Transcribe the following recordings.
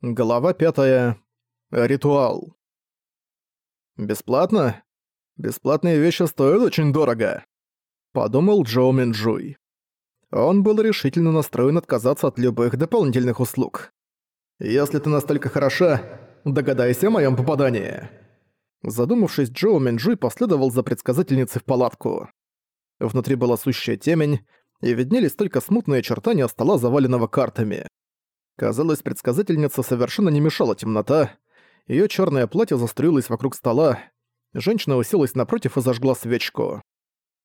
Глава пятая. Ритуал. «Бесплатно? Бесплатные вещи стоят очень дорого», — подумал Джоу Минджуй. Он был решительно настроен отказаться от любых дополнительных услуг. «Если ты настолько хороша, догадайся о моем попадании». Задумавшись, Джоу Минджуй последовал за предсказательницей в палатку. Внутри была сущая темень, и виднелись только смутные очертания стола, заваленного картами. Казалось, предсказательница совершенно не мешала темнота. Её чёрное платье заструилось вокруг стола. Женщина уселась напротив и зажгла свечку.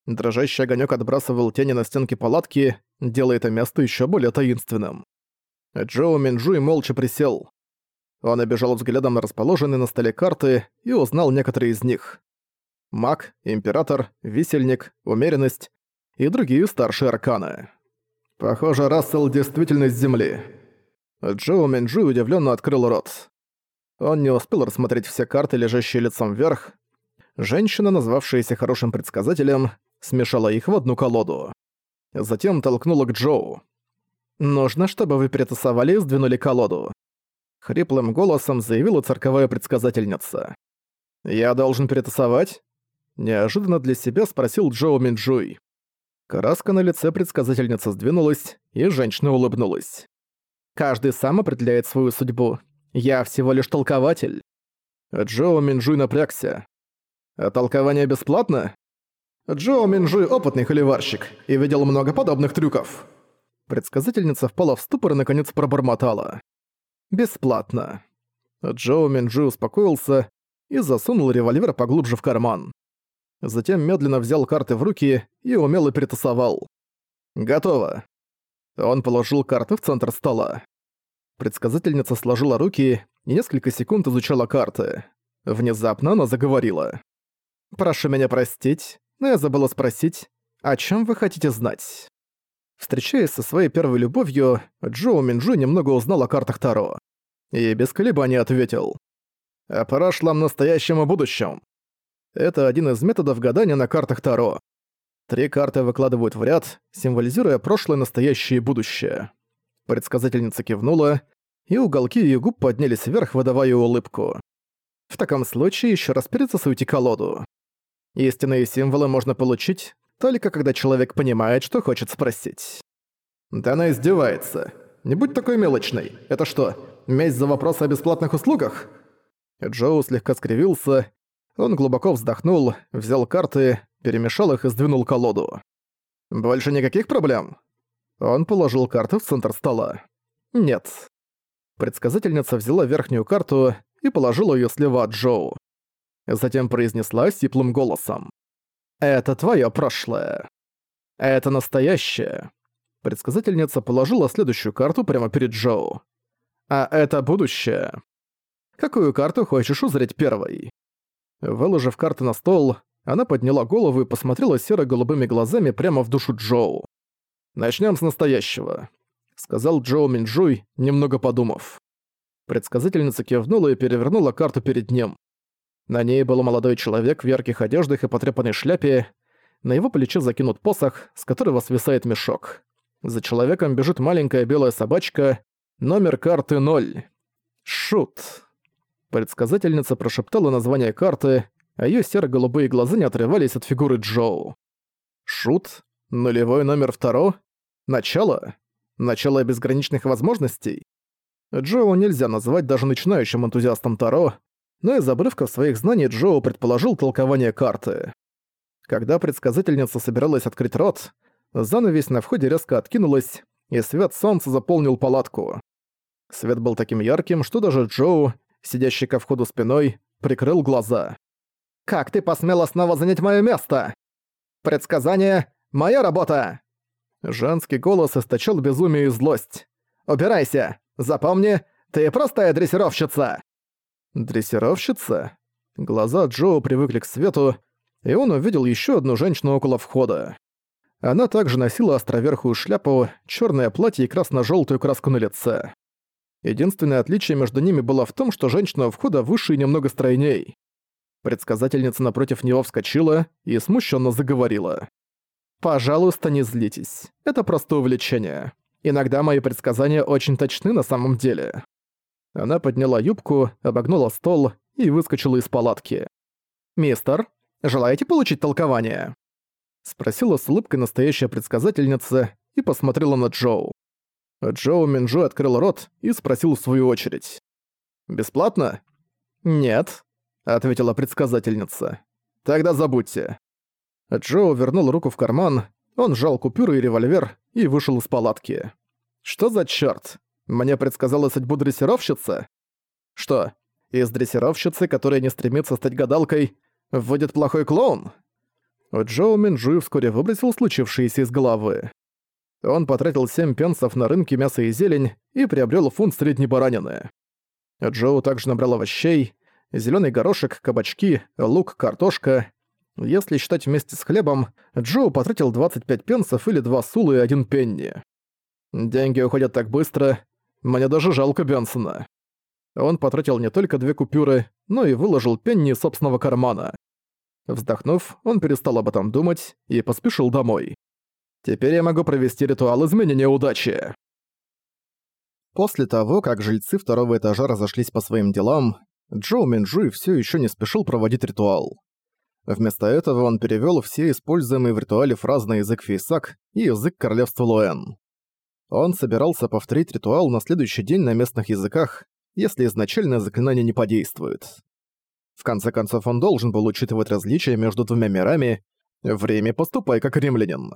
Дрожащий огонёк отбрасывал тени на стенки палатки, делая это место ещё более таинственным. Джоу Минджуй молча присел. Он обежал взглядом на расположенные на столе карты и узнал некоторые из них. Маг, Император, Висельник, Умеренность и другие старшие арканы. Похоже, Рассел действительно с Земли. Джоу Минджу удивленно открыл рот. Он не успел рассмотреть все карты, лежащие лицом вверх. Женщина, назвавшаяся хорошим предсказателем, смешала их в одну колоду. Затем толкнула к Джоу. «Нужно, чтобы вы перетасовали и сдвинули колоду», — хриплым голосом заявила цирковая предсказательница. «Я должен перетасовать?» Неожиданно для себя спросил Джоу Минджуй. Краска на лице предсказательницы сдвинулась, и женщина улыбнулась. Каждый сам определяет свою судьбу. Я всего лишь толкователь». Джоу Минджуй напрягся. «А толкование бесплатно?» «Джоу Минджуй опытный холиварщик и видел много подобных трюков». Предсказательница впала в ступор и наконец пробормотала. «Бесплатно». Джоу Минджуй успокоился и засунул револьвер поглубже в карман. Затем медленно взял карты в руки и умело перетасовал. «Готово». Он положил карты в центр стола. Предсказательница сложила руки и несколько секунд изучала карты. Внезапно она заговорила. «Прошу меня простить, но я забыла спросить, о чем вы хотите знать?» Встречаясь со своей первой любовью, Джоу Минджу немного узнал о картах Таро. И без колебаний ответил. «О прошлом, настоящем и будущем». Это один из методов гадания на картах Таро. Три карты выкладывают в ряд, символизируя прошлое, настоящее и будущее. Предсказательница кивнула, и уголки её губ поднялись вверх, выдавая улыбку. В таком случае ещё раз перетасуйте колоду. Истинные символы можно получить только когда человек понимает, что хочет спросить. Да она издевается. Не будь такой мелочной. Это что, месть за вопрос о бесплатных услугах? Джоу слегка скривился. Он глубоко вздохнул, взял карты, перемешал их и сдвинул колоду. «Больше никаких проблем?» Он положил карты в центр стола. «Нет». Предсказательница взяла верхнюю карту и положила её слева от Джоу. Затем произнесла сиплым голосом. «Это твоё прошлое. Это настоящее». Предсказательница положила следующую карту прямо перед Джоу. «А это будущее. Какую карту хочешь узреть первой?» Выложив карты на стол, она подняла голову и посмотрела серо-голубыми глазами прямо в душу Джоу. «Начнём с настоящего», — сказал Джоу Минджуй, немного подумав. Предсказательница кивнула и перевернула карту перед ним. На ней был молодой человек в ярких одеждах и потрепанной шляпе. На его плече закинут посох, с которого свисает мешок. За человеком бежит маленькая белая собачка. Номер карты 0. Шут. Предсказательница прошептала название карты, а её серо-голубые глаза не отрывались от фигуры Джоу. Шут? Нулевой номер второго? Начало? Начало безграничных возможностей? Джоу нельзя назвать даже начинающим энтузиастом Таро, но из обрывков своих знаний Джоу предположил толкование карты. Когда предсказательница собиралась открыть рот, занавесь на входе резко откинулась, и свет солнца заполнил палатку. Свет был таким ярким, что даже Джоу, сидящий ко входу спиной, прикрыл глаза. Как ты посмела снова занять моё место? Предсказание — моя работа!» Женский голос источал безумие и злость. «Убирайся! Запомни, ты простая дрессировщица!» «Дрессировщица?» Глаза Джоу привыкли к свету, и он увидел еще одну женщину около входа. Она также носила островерхую шляпу, черное платье и красно-желтую краску на лице. Единственное отличие между ними было в том, что женщина у входа выше и немного стройней. Предсказательница напротив него вскочила и смущенно заговорила. «Пожалуйста, не злитесь. Это просто увлечение. Иногда мои предсказания очень точны на самом деле». Она подняла юбку, обогнула стол и выскочила из палатки. «Мистер, желаете получить толкование?» Спросила с улыбкой настоящая предсказательница и посмотрела на Джоу. Джоу Минджу открыл рот и спросил в свою очередь. «Бесплатно?» «Нет», — ответила предсказательница. «Тогда забудьте». Джоу вернул руку в карман, он сжал купюры и револьвер и вышел из палатки. «Что за чёрт? Мне предсказала судьбу дрессировщица? Что, из дрессировщицы, которая не стремится стать гадалкой, вводит плохой клоун?» Джоу Минджуй вскоре выбросил случившееся из головы. Он потратил 7 пенсов на рынке мяса и зелень и приобрел фунт средней баранины. Джоу также набрал овощей, зеленый горошек, кабачки, лук, картошка. Если считать вместе с хлебом, Джоу потратил 25 пенсов или 2 сулы и 1 пенни. Деньги уходят так быстро, мне даже жалко Бенсона. Он потратил не только две купюры, но и выложил пенни из собственного кармана. Вздохнув, он перестал об этом думать и поспешил домой. Теперь я могу провести ритуал изменения удачи. После того, как жильцы второго этажа разошлись по своим делам, Джоу Минджуй все еще не спешил проводить ритуал. Вместо этого он перевел все используемые в ритуале фразы на язык Фейсак и язык королевства Луэн. Он собирался повторить ритуал на следующий день на местных языках, если изначальное заклинание не подействует. В конце концов, он должен был учитывать различия между двумя мирами. Время поступай как римлянин.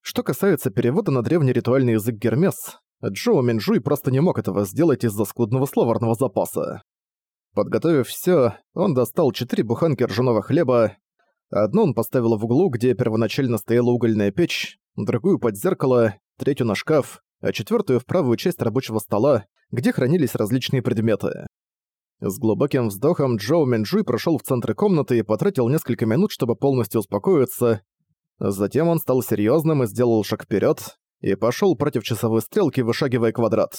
Что касается перевода на древний ритуальный язык Гермес, Джоу Минджуй просто не мог этого сделать из-за скудного словарного запаса. Подготовив всё, он достал четыре буханки ржаного хлеба. Одну он поставил в углу, где первоначально стояла угольная печь, другую под зеркало, третью на шкаф, а четвёртую в правую часть рабочего стола, где хранились различные предметы. С глубоким вздохом Джоу Минджуй прошёл в центр комнаты и потратил несколько минут, чтобы полностью успокоиться. Затем он стал серьёзным и сделал шаг вперёд, и пошёл против часовой стрелки, вышагивая квадрат.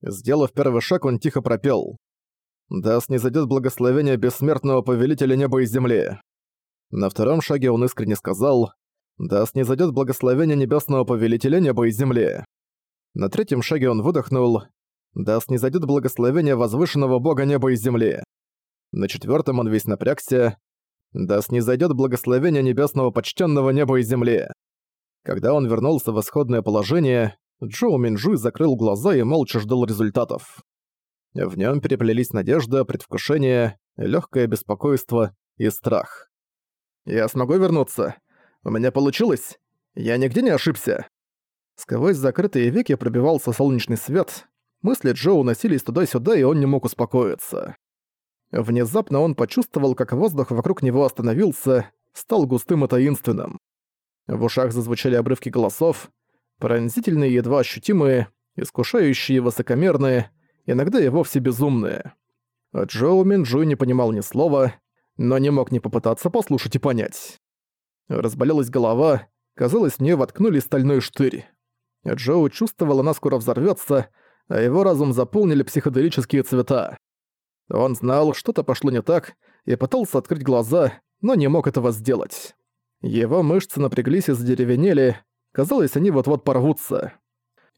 Сделав первый шаг, он тихо пропел. «Да снизойдёт благословение бессмертного повелителя неба и земли». На втором шаге он искренне сказал «Да снизойдёт благословение небесного повелителя неба и земли». На третьем шаге он выдохнул «Да снизойдёт благословение возвышенного бога неба и земли». На четвёртом он весь напрягся «Да снизойдёт благословение небесного почтенного неба и земли». Когда он вернулся в исходное положение, Джоу Минджуй закрыл глаза и молча ждал результатов. В нем переплелись надежда, предвкушение, легкое беспокойство и страх. «Я смогу вернуться? У меня получилось? Я нигде не ошибся?» Сквозь закрытые веки пробивался солнечный свет. Мысли Джоу носились туда-сюда, и он не мог успокоиться. Внезапно он почувствовал, как воздух вокруг него остановился, стал густым и таинственным. В ушах зазвучали обрывки голосов, пронзительные, едва ощутимые, искушающие, высокомерные, иногда и вовсе безумные. А Джоу Минджуй не понимал ни слова, но не мог не попытаться послушать и понять. Разболелась голова, казалось, в неё воткнули стальной штырь. Джоу чувствовал, она скоро взорвётся, а его разум заполнили психоделические цвета. Он знал, что-то пошло не так, и пытался открыть глаза, но не мог этого сделать. Его мышцы напряглись и задеревенели, казалось, они вот-вот порвутся.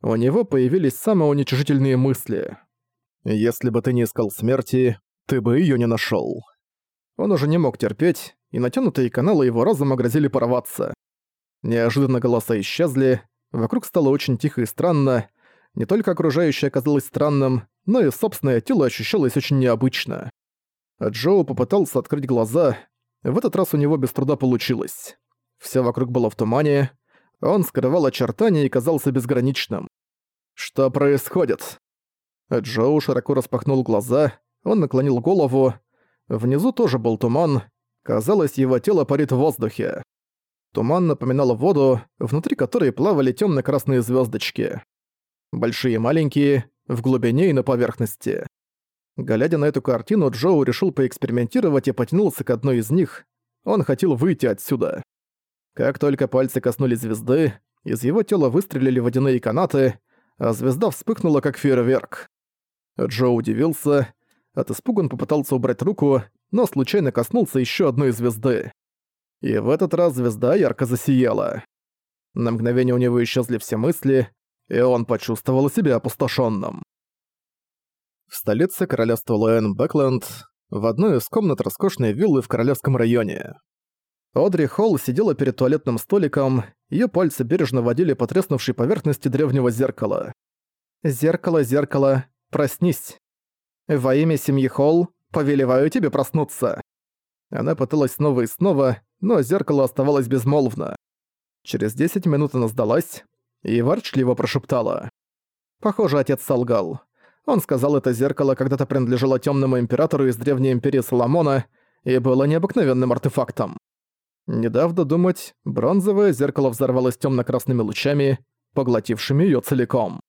У него появились самоуничижительные мысли. «Если бы ты не искал смерти, ты бы её не нашёл». Он уже не мог терпеть, и натянутые каналы его разума грозили порваться. Неожиданно голоса исчезли, вокруг стало очень тихо и странно, не только окружающее казалось странным, но и собственное тело ощущалось очень необычно. Джоу попытался открыть глаза, в этот раз у него без труда получилось. Всё вокруг было в тумане, он скрывал очертания и казался безграничным. «Что происходит?» Джоу широко распахнул глаза, он наклонил голову. Внизу тоже был туман. Казалось, его тело парит в воздухе. Туман напоминал воду, внутри которой плавали тёмно-красные звёздочки. Большие и маленькие, в глубине и на поверхности. Глядя на эту картину, Джоу решил поэкспериментировать и потянулся к одной из них. Он хотел выйти отсюда. Как только пальцы коснулись звезды, из его тела выстрелили водяные канаты, а звезда вспыхнула как фейерверк. Джо удивился. От испуга он попытался убрать руку, но случайно коснулся еще одной звезды. И в этот раз звезда ярко засияла. На мгновение у него исчезли все мысли, и он почувствовал себя опустошенным. В столице королевства Луэн Бэкленд, в одной из комнат роскошной виллы в королевском районе. Одри Холл сидела перед туалетным столиком, ее пальцы бережно водили по треснувшей поверхности древнего зеркала. «Зеркало, зеркало, проснись. Во имя семьи Холл повелеваю тебе проснуться». Она пыталась снова и снова, но зеркало оставалось безмолвно. Через 10 минут она сдалась и ворчливо прошептала. Похоже, отец солгал. Он сказал, это зеркало когда-то принадлежало темному императору из древней империи Соломона и было необыкновенным артефактом. Не дав додумать, бронзовое зеркало взорвалось темно-красными лучами, поглотившими ее целиком.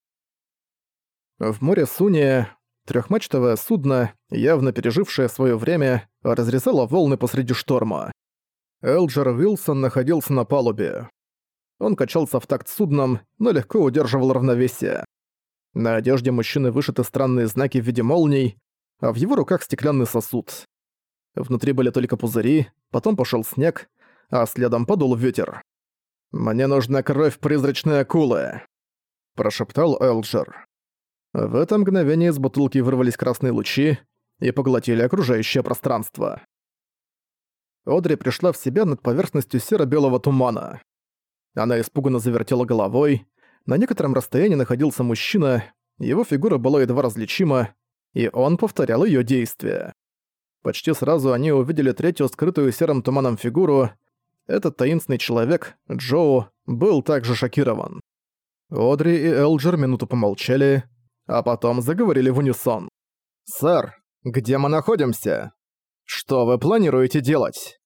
В море Суния трехмачтовое судно, явно пережившее свое время, разрезало волны посреди шторма. Элджер Уилсон находился на палубе. Он качался в такт судном, но легко удерживал равновесие. На одежде мужчины вышиты странные знаки в виде молний, а в его руках стеклянный сосуд. Внутри были только пузыри, потом пошел снег, а следом подул ветер. «Мне нужна кровь призрачной акулы», – прошептал Элджер. В это мгновение из бутылки вырвались красные лучи и поглотили окружающее пространство. Одри пришла в себя над поверхностью серо-белого тумана. Она испуганно завертела головой, на некотором расстоянии находился мужчина, его фигура была едва различима, и он повторял её действия. Почти сразу они увидели третью скрытую серым туманом фигуру. Этот таинственный человек, Джоу, был также шокирован. Одри и Элджер минуту помолчали, а потом заговорили в унисон. «Сэр, где мы находимся? Что вы планируете делать?»